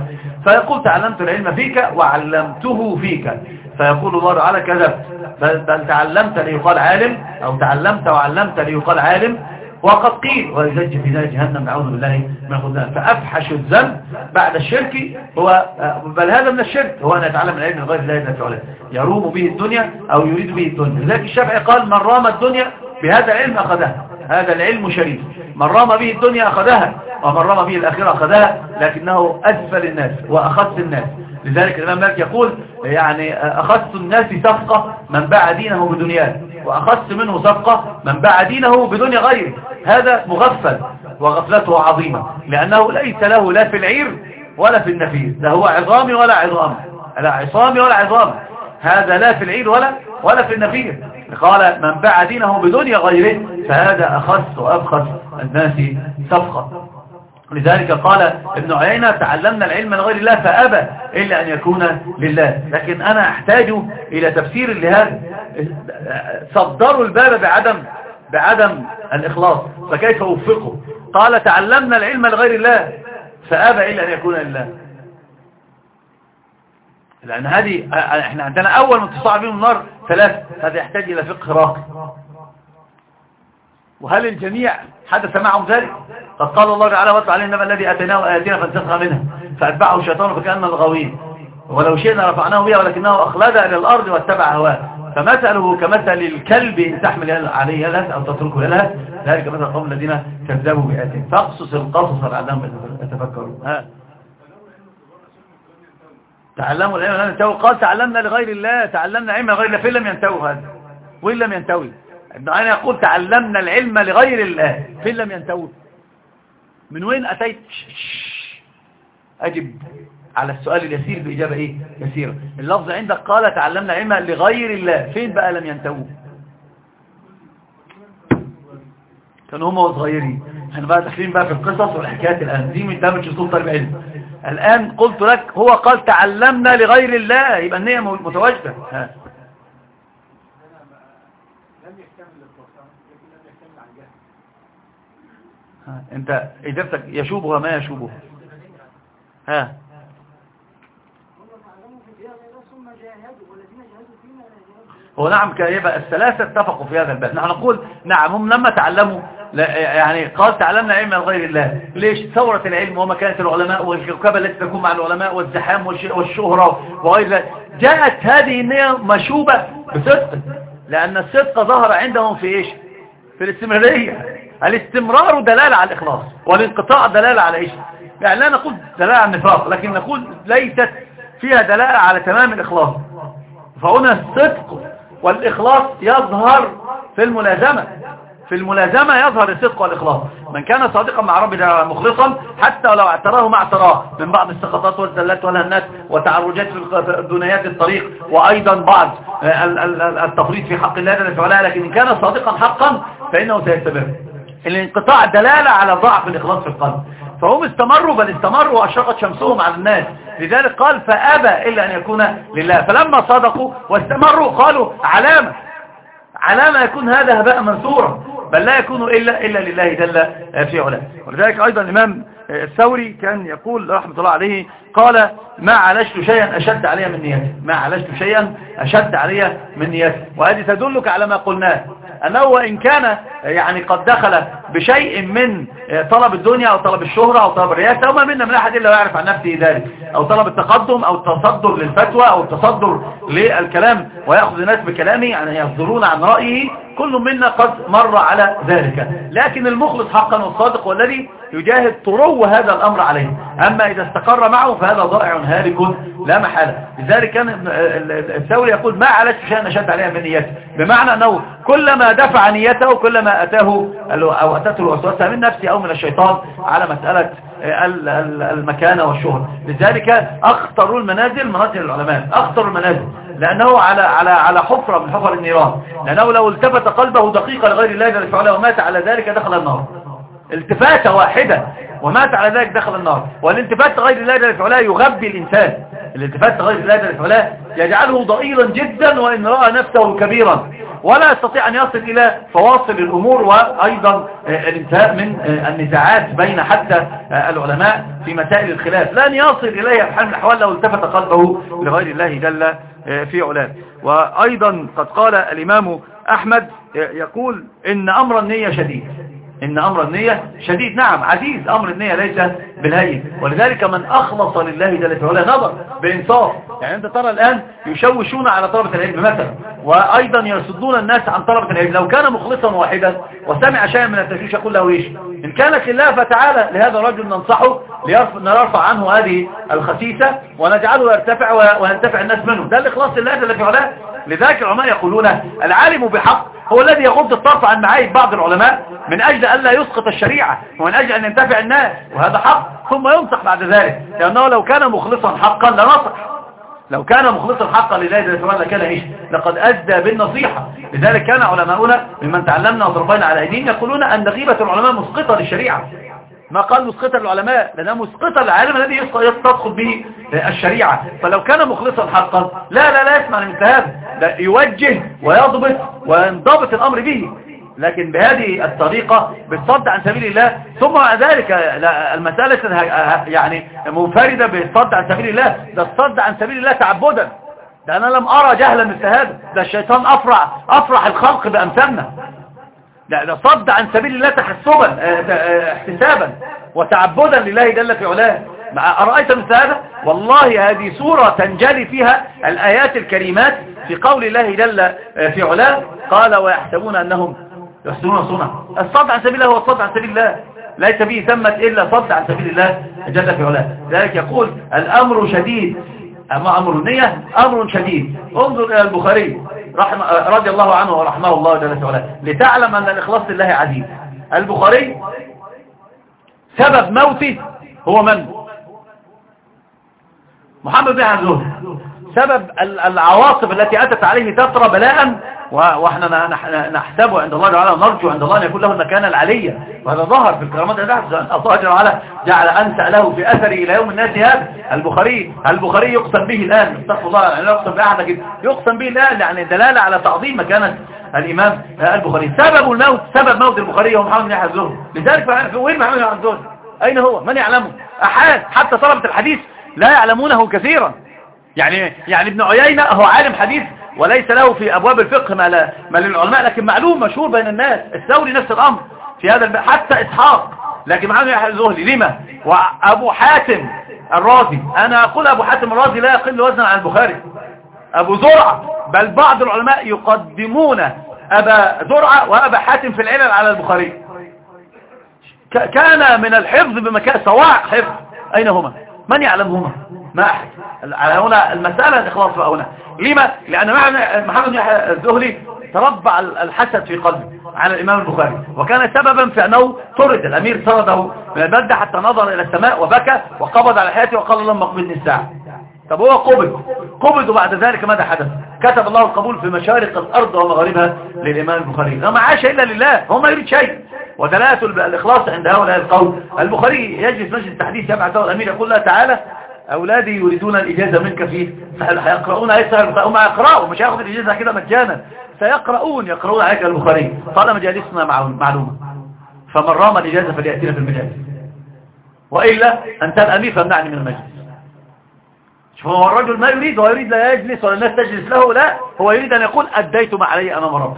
فيقول تعلمت العلم فيك وعلمته فيك. فيقول الله تعالى كذبت بل تعلمت ليقال عالم أو تعلمت وعلمت ليقال عالم وقد قيل ويزج في نار جهنم نعوذ بالله من خذلان فأفحش الذنب بعد الشرك هو بل هذا من الشرك هو أن يتعلم العلم من غير الله جل يروم به الدنيا أو يريد به الدنيا. لذلك الشافعي قال من رام الدنيا بهذا العلم أخذها هذا العلم شريف. من رام به الدنيا أخذها. ومن رام به الآخرة أخذها لكنه أسفل الناس وأخذ الناس. لذلك الإمام مالك يقول يعني أخذت الناس صفقة من باع دينه بدنياه وأخذت منه صفقة من باع دينه بدنيا غيره هذا مغفل وغفلته عظيمة لأنه ليس له لا في العير ولا في النفير لا هو عظامي ولا عظام لا عصامي ولا عظام. هذا لا في العير ولا ولا في النفير قال من باع دينه بدنيا غيره فهذا أخص وأبخص الناس صفقة. لذلك قال ابن عيينة تعلمنا العلم من غير الله فأبى إلا أن يكون لله. لكن أنا أحتاج إلى تفسير لهذا صدروا الباب بعدم بعدم الإخلاص فكيف أوفقه؟ قال تعلمنا العلم لغير الله فأبى إلا أن يكون لله. لأن هذه إحنا عندنا أول من تصاع بهم النار ثلاث هذا يحتاج إلى فقه راقي. وهل الجميع حدث معهم ذلك؟ قد قال الله تعالى واتل عليه النبأ الذي أتيناه آياتنا فانسخها منها فأتبعه الشيطان فكأن الغوين ولو شئنا رفعناه بها ولكنه أخلد إلى الأرض واتبع هواه. فمثله كمثل الكلب إن تحمل عليه يلهث أو تتركه يلهث ذلك مثل القوم الذين كذبوا بآياتهم. فاقصص القصص لعلهم يتفكرون. ها. تعلموا العلم لم ينتهوا. قال تعلمنا لغير الله تعلمنا علم لغير الله. فين لم ينتهوا هذا. وين لم ينتهي ابن عين يقول تعلمنا العلم لغير الله. فين لم ينتهوا؟ من وين أتيت؟ أجب على السؤال اليسير بإجابة إيه؟ يسيرة. اللفظ عندك قال تعلمنا علم لغير الله. فين بقى لم ينتهوا؟ كانوا هم وصغيرين إحنا بقى داخلين بقى في القصص والحكايات الآن. دي من ده مش اسلوب طالب علم. الآن قلت لك هو قال تعلمنا لغير الله. يبقى النية متواجدة. ها. ها. انت اجابتك يشوبها ما يشوبها. ها. هو نعم يبقى الثلاثة اتفقوا في هذا الباب. نحن نقول نعم هم لما تعلموا يعني قال تعلمنا علم غير الله. ليش؟ ثورة العلم ومكانة العلماء والكوكبة التي تكون مع العلماء والزحام والشهرة وغير ذلك. جاءت هذه النية مشوبة بصدق لأن الصدق ظهر عندهم في إيش؟ في الاستمرارية. الاستمرار دلالة على الإخلاص والانقطاع دلالة على إيش؟ يعني لا نقول دلالة على النفاق لكن نقول ليست فيها دلالة على تمام الإخلاص. فهنا الصدق والإخلاص يظهر في الملازمة. في الملازمة يظهر الصدق والإخلاص. من كان صادقا مع ربه مخلصا حتى لو اعتراه ما اعتراه. من بعض السقطات والزلات والهنات وتعرجات في دنيات الطريق وأيضا بعض التفريط في حق الله لكن إن كان صادقا حقا فإنه سيستمر. الانقطاع دلالة على ضعف الإخلاص في القلب. فهم استمروا بل استمروا وأشرقت شمسهم على الناس. لذلك قال فأبى إلا أن يكون لله. فلما صدقوا واستمروا قالوا علامة علامة يكون هذا هباء منثورا بل لا يكون إلا, إلا لله جل في علاه. ولذلك أيضا الإمام الثوري كان يقول رحمة الله عليه قال ما عالجت شيئا أشد علي من نيتي ما عالجت شيئا أشد علي من نيتي وهذه تدلك على ما قلناه. أنه وإن كان يعني قد دخل بشيء من طلب الدنيا أو طلب الشهرة أو طلب الرئاسة وما منا من أحد إلا يعرف عن نفسه ذلك. أو طلب التقدم أو التصدر للفتوى أو التصدر للكلام ويأخذ الناس بكلامه يعني يصدرون عن رأيه. كل منا قد مر على ذلك. لكن المخلص حقا والصادق والذي يجاهد طرو هذا الأمر عليه أما إذا استقر معه فهذا ضائع هالك لا محالة. لذلك كان الثوري يقول ما عالجت شيئا أشد عليها من نيته بمعنى أنه كلما دفع نيته كلما أتاه أو أتته الوسوسة من نفسه أو من الشيطان على مسألة المكانة والشهرة لذلك أخطر المنازل منازل العلماء أخطر المنازل. لأنه على على على حفرة من حفر النيران. لأنه لو التفت قلبه دقيقة لغير الله جل وعلا ومات على ذلك دخل النار. التفاتة واحدة ومات على ذلك دخل النار. والالتفات غير الله جل وعلا يغبي الإنسان. الالتفات غير الله جل وعلا يجعله ضئيلا جدا وإن رأى نفسه كبيرا. ولا يستطيع أن يصل إلى فواصل الأمور وأيضا الانتهاء من النزاعات بين حتى العلماء في مسائل الخلاف. لن يصل إليها في حال من الأحوال لو التفت قلبه لغير الله جل في علاه. وأيضا قد قال الإمام أحمد يقول إن أمر النية شديد. إن أمر النية شديد. نعم عزيز أمر النية ليس بالهين. ولذلك من أخلص لله جل وعلا نظر بإنصاف. يعني أنت ترى الآن يشوشون على طلبة العلم مثلا وأيضا يصدون الناس عن طلبة العلم. لو كان مخلصا واحدا وسمع شيئا من التشويش يقول له إيش؟ إن كانت لله فتعالى لهذا الرجل ننصحه لنرفع عنه هذه الخسيسة ونجعله يرتفع وينتفع الناس منه. ده الإخلاص لله جل وعلا. لذلك العلماء يقولون العالم بحق. هو الذي يغض الطرف عن معايب بعض العلماء من أجل أن لا يسقط الشريعة ومن أجل أن ينتفع الناس وهذا حق. ثم ينصح بعد ذلك لأنه لو كان مخلصا حقا لنصح. لو كان مخلصا حقا لله وعلا كان إيش؟ لقد أدى بالنصيحة. لذلك كان علماؤنا ممن تعلمنا وتربينا على أيديهم يقولون أن غيبة العلماء مسقطة للشريعة. ما قال مسقطة العلماء لأنها مسقطة العالم الذي يدخل به الشريعة. فلو كان مخلصا حقا لا لا لا يسمع مثل هذا يوجه ويضبط وينضبط الأمر به. لكن بهذه الطريقة بالصد عن سبيل الله ثم ذلك المسألة يعني منفردة بالصد عن سبيل الله. ده الصد عن سبيل الله تعبدا. ده أنا لم أرى جهلا مثل هذا ده الشيطان أفرح, أفرح الخلق بأمثالنا. لا ده صد عن سبيل الله تحسبا آه، آه، احتسابا وتعبدا لله جل في علاه. أرأيت مثل هذا؟ والله هذه سورة تنجلي فيها الآيات الكريمات في قول الله جل آه، في علاه. قال ويحسبون أنهم يحسنون صنع الصد عن سبيل الله هو الصد عن سبيل الله. ليس به ثمة إلا صد عن سبيل الله جل في علاه. ذلك يقول الأمر شديد. أما أمر النية؟ أمر شديد. انظر إلى البخاري. رحمه رضي الله عنه ورحمه الله جل وعلا. لتعلم أن الإخلاص لله عزيز. البخاري سبب موته هو من؟ محمد بن عبد سبب العواصف التي أتت عليه تترى بلاء وإحنا نحسبه عند الله تعالى ونرجو عند الله أن يكون له المكانة العلية. وهذا ظهر في الكرامات الله تعالى جعل انسى له في اثره إلى يوم الناس هذا. البخاري البخاري يقسم به الآن. استغفر الله لا يقسم لكن يقسم به الان يعني دلالة على تعظيم مكانة الإمام البخاري. سبب الموت سبب موت البخاري هو محمد بن يحيى الزهري. لذلك وين محمد بن يحيى الزهري؟ أين هو؟ من يعلمه؟ احاد حتى طلبة الحديث لا يعلمونه كثيرا. يعني يعني ابن عيينة هو عالم حديث وليس له في أبواب الفقه ما, ما للعلماء لكن معلوم مشهور بين الناس الثوري نفس الأمر في هذا الب... حتى إسحاق لكن محمد يحيى الزهري لما؟ وأبو حاتم الرازي. أنا أقول أبو حاتم الرازي لا يقل وزنا عن البخاري. أبو زرعة. بل بعض العلماء يقدمون أبا زرعة وأبا حاتم في العلل على البخاري. كان من الحفظ بمكان سواء حفظ. أين هما؟ من يعلمهما؟ ما أحد. على هنا المسألة الإخلاص بقى هنا. لما؟ لأن محمد يحيى الزهري تربع الحسد في قلبه على الإمام البخاري. وكان سببا في أنه طرد. الأمير طرده من البلدة حتى نظر إلى السماء وبكى وقبض على حياته وقال اللهم اقبلني الساعة. طب هو قبض. قبض وبعد ذلك ماذا حدث؟ كتب الله القبول في مشارق الأرض ومغاربها للإمام البخاري. ما عاش إلا لله. هو ما يريد شيء. ودلالة الإخلاص عند هؤلاء القول البخاري يجلس مجلس التحديث يبعث الأمير يقول له تعالى. أولادي يريدون الإجازة منك فيه هيقرؤون آية هم يقرأوا مش هياخد الإجازة كده مجانا. سيقرؤون يقرؤون عليك البخاري. قال مجالسنا معلومة. فمن رام الإجازة فليأتينا في المجالس. وإلا أنت الأمير فامنعني من المجلس. هو الرجل ما يريد هو يريد لا يجلس ولا الناس تجلس له لا. هو يريد أن يقول أديت ما علي أمام رب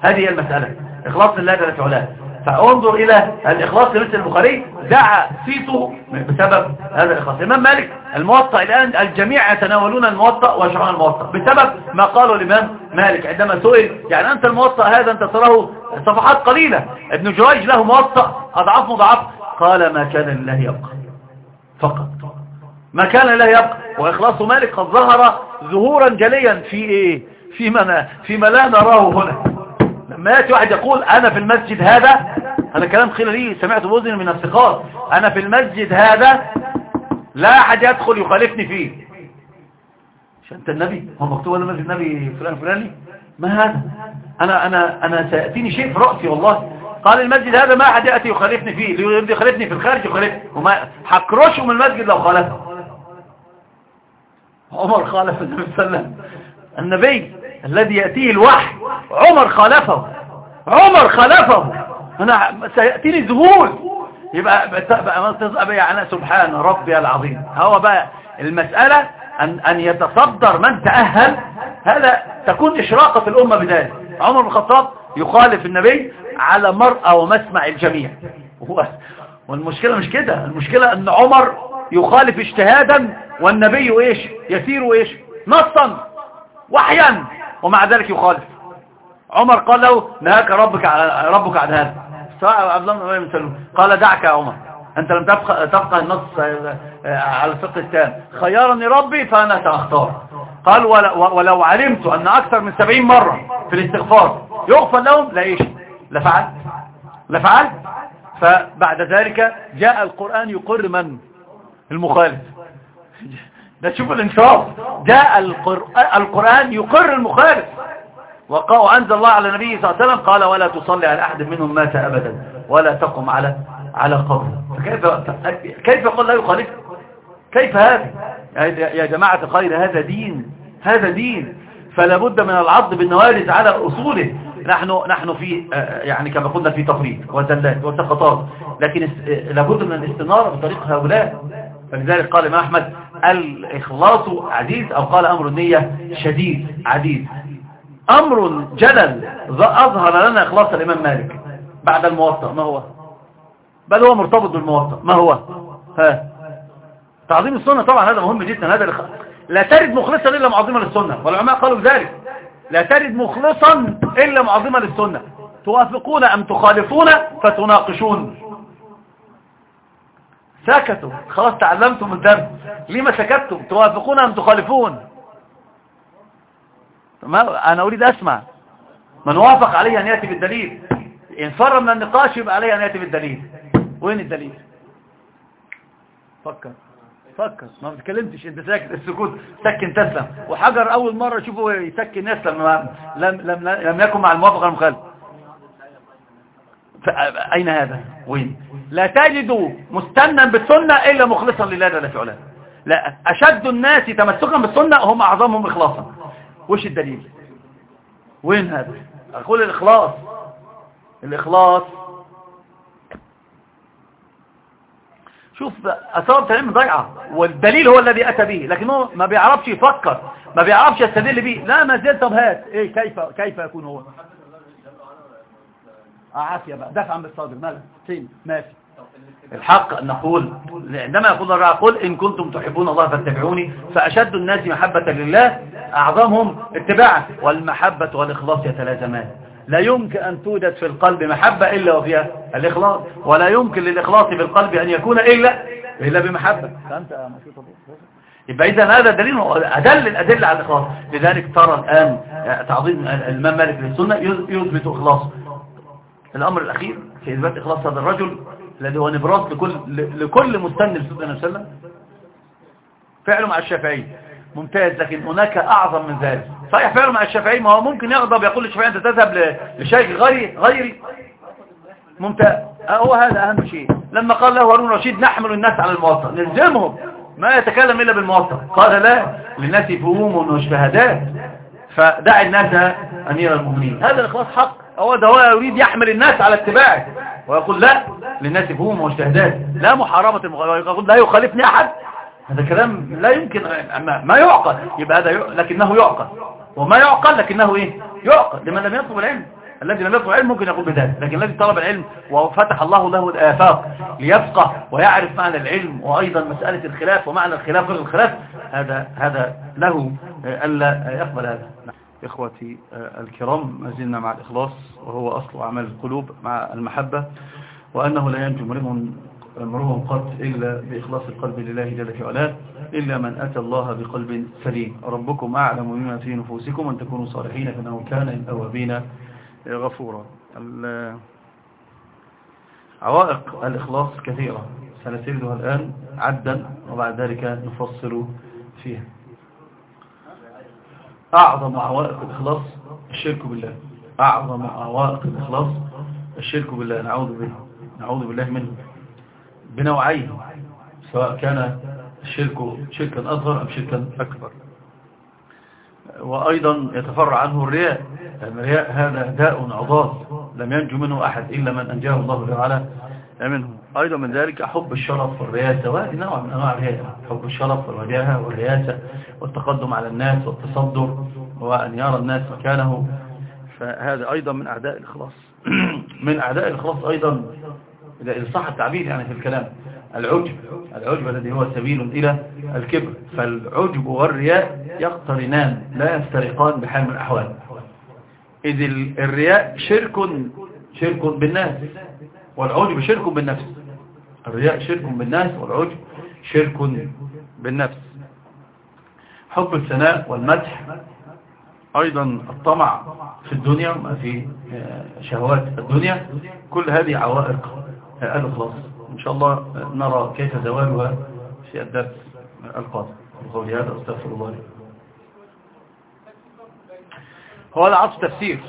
هذه هي المسألة. إخلاص الله جل وعلا. فانظر إلى الإخلاص لمثل البخاري. دعا صيته بسبب هذا الإخلاص. الإمام مالك الموطأ الآن الجميع يتناولون الموطأ ويشرحون الموطأ. بسبب ما قاله الإمام مالك عندما سئل يعني أنت الموطأ هذا أنت تراه صفحات قليلة. ابن جريج له موطأ أضعاف مضاعف قال ما كان لله يبقى. فقط. ما كان لله يبقى. وإخلاص مالك قد ظهر ظهورا جليا في إيه؟ فيما, فيما لا نراه هنا. لما يأتي واحد يقول أنا في المسجد هذا؟ هذا كلام قيل لي سمعت بوزن من الثقات. أنا في المسجد هذا لا أحد يدخل يخالفني فيه. مش أنت النبي؟ هو مكتوب هذا مسجد النبي فلان فلاني؟ ما هذا؟ أنا, أنا, أنا سيأتيني شيء في رأسي والله. قال المسجد هذا ما أحد يأتي يخالفني فيه. اللي يخالفني في الخارج يخالفني. وما حكرشه من المسجد لو خالفه. عمر خالف النبي صلى الله عليه وسلم. النبي الذي يأتيه الوحي. عمر خالفه. عمر خالفه. أنا سيأتيني ذهول يبقى بقى يعني سبحان ربي العظيم. هو بقى المسألة أن, أن يتصدر من تأهل. هذا تكون إشراقة الأمة بذلك. عمر بن الخطاب يخالف النبي على مرأة ومسمع الجميع. والمشكلة مش كده. المشكلة أن عمر يخالف اجتهادا والنبي إيش؟ يسير إيش؟ نصا. وحيا. ومع ذلك يخالف. عمر قال له نهاك ربك على ربك عن هذا. سواء قال دعك يا عمر. أنت لم تفقه, النص على الفقه التام. خيرني ربي فأنا سأختار. قال ولو علمت أن أكثر من سبعين مرة في الاستغفار يغفر لهم لا إيش؟ لفعل لفعل فبعد ذلك جاء القرآن يقر من؟ المخالف. ده تشوف الانصاف جاء القرآن يقر المخالف. وأنزل الله على النبي صلى الله عليه وسلم قال ولا تصلي على أحد منهم مات أبدا ولا تقم على على قبر فكيف كيف يقول لا يخالف؟ كيف هذا؟ يا جماعة الخير هذا دين هذا دين. فلا بد من العض بالنوارز على أصوله. نحن نحن في يعني كما قلنا في تفريط وزلات وسقطات. لكن لابد من الاستنارة بطريق هؤلاء. فلذلك قال الإمام أحمد الإخلاص عزيز أو قال أمر النية شديد عزيز أمر جلل أظهر لنا إخلاص الإمام مالك بعد الموطأ ما هو؟ بل هو مرتبط بالموطأ ما هو؟ ها. تعظيم السنة طبعا هذا مهم جدا هذا لا ترد مخلصا إلا معظما للسنة. والعلماء قالوا ذلك لا ترد مخلصا إلا معظما للسنة. توافقون أم تخالفون؟ فتناقشون. سكتوا. خلاص تعلمتم الدرس. لما سكتتم؟ توافقون أم تخالفون؟ ما أنا أريد أسمع. من وافق عليه أن يأتي بالدليل. إن فر من النقاش يبقى عليه أن يأتي بالدليل. وين الدليل؟ فكر. فكر. ما بتكلمتش. أنت ساكت. السكوت. سكن تسلم. وحجر أول مرة شوفوا يسكن يسلم. لم, لم, لم يكن مع الموافقة المخالف أين هذا وين لا تجد مستنا بالسنة إلا مخلصا لله جل في لا أشد الناس تمسكا بالسنة هم أعظمهم إخلاصا وش الدليل وين هذا أقول الإخلاص الإخلاص شوف أسباب تعليم ضيعة والدليل هو الذي أتى به لكنه ما بيعرفش يفكر ما بيعرفش يستدل به لا ما زلت طب هات إيه كيف كيف يكون هو عافية بقى. دفعا بالصادر ماذا فين؟ ماشي. الحق أن نقول عندما يقول الله قل إن كنتم تحبون الله فاتبعوني فأشد الناس محبة لله أعظمهم اتباعا. والمحبة والإخلاص يتلازمان. لا يمكن أن توجد في القلب محبة إلا وفيها الإخلاص. ولا يمكن للإخلاص في القلب أن يكون إلا إلا بمحبة. فأنت يبقى إذا هذا دليل أدل الأدلة على الإخلاص. لذلك ترى الآن تعظيم الإمام مالك للسنة يثبت إخلاصه. الأمر الأخير في إثبات إخلاص هذا الرجل الذي هو نبراس لكل لكل مستند صلى الله عليه وسلم. فعله مع الشافعي ممتاز لكن هناك أعظم من ذلك. صحيح فعله مع الشافعي ما هو ممكن يغضب يقول للشافعي أنت تذهب لشيخ غيري غيري. ممتاز. هو هذا أهم شيء. لما قال له هارون رشيد نحمل الناس على الموطأ نلزمهم. ما يتكلم إلا بالموطأ قال لا للناس فهوم وشهادات. فدع الناس أمير المؤمنين. هذا الإخلاص حق. هو ده هو يريد يحمل الناس على اتباعه. ويقول لا للناس فهوم واجتهادات. لا محاربة يقول لا يخالفني أحد. هذا كلام لا يمكن ما يعقل. يبقى هذا لكنه يعقل. وما يعقل لكنه إيه؟ يعقل. لمن لم يطلب العلم. الذي لم يطلب العلم ممكن يقول بذلك. لكن الذي طلب العلم وفتح الله له الآفاق ليفقه ويعرف معنى العلم وأيضا مسألة الخلاف ومعنى الخلاف غير الخلاف هذا هذا له ألا يقبل هذا. إخوتي الكرام ما زلنا مع الإخلاص وهو أصل أعمال القلوب مع المحبة وأنه لا ينجو امرهم قط إلا بإخلاص القلب لله جل في علاه إلا من أتى الله بقلب سليم. ربكم أعلم بما في نفوسكم أن تكونوا صالحين فإنه كان للأوابين غفورا. عوائق الإخلاص كثيرة سنسردها الآن عدا وبعد ذلك نفصل فيها. أعظم عوائق الإخلاص الشرك بالله. أعظم عوائق الإخلاص الشرك بالله. نعوذ به نعوذ بالله منه. بنوعين سواء كان الشرك شركا أصغر أم شركا أكبر. وأيضا يتفرع عنه الرياء الرياء هذا داء عضاض لم ينجو منه أحد إلا من أنجاه الله تعالى منه. أيضا من ذلك حب الشرف والرياسة وهذه نوع من أنواع الرياسة حب الشرف والوجاهة والرياسة. والتقدم على الناس والتصدر وأن يرى الناس مكانه. فهذا أيضا من أعداء الإخلاص. *clears throat* من أعداء الإخلاص أيضا إذا صح التعبير يعني في الكلام العجب العجب الذي هو سبيل إلى الكبر. فالعجب والرياء يقترنان لا يفترقان بحال من الأحوال. إذ الرياء شرك شرك بالناس والعجب شرك بالنفس. الرياء شرك بالناس والعجب شرك بالنفس. حب الثناء والمدح أيضا الطمع في الدنيا وما في شهوات الدنيا. كل هذه عوائق الإخلاص. إن شاء الله نرى كيف زوالها في الدرس القادم. وقولي هذا أستغفر الله لي. هو هذا تفسير.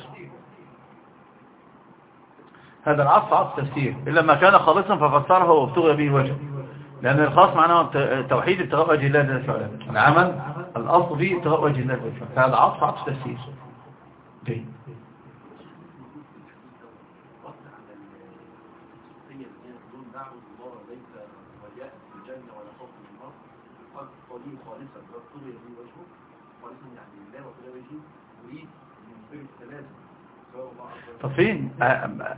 هذا العطف عطف تفسير. إلا ما كان خالصا ففسره وابتغى به وجه. لأن الخاص معناه التوحيد ابتغاء وجه الله جل وعلا العمل الأصل فيه ابتغاء وجه الله وعلا فهذا عطف عطف تفسير فين؟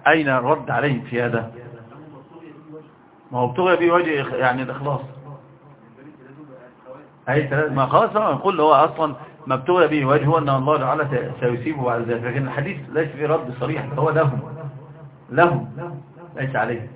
أين رد عليهم في هذا؟ ما هو ابتغى به وجه يعني الإخلاص. أي ما خلاص نقول هو أصلا ما ابتغى به وجهه أن الله تعالى سيسيبه بعد ذلك لكن الحديث ليس في رد صريح هو لهم لهم ليس عليه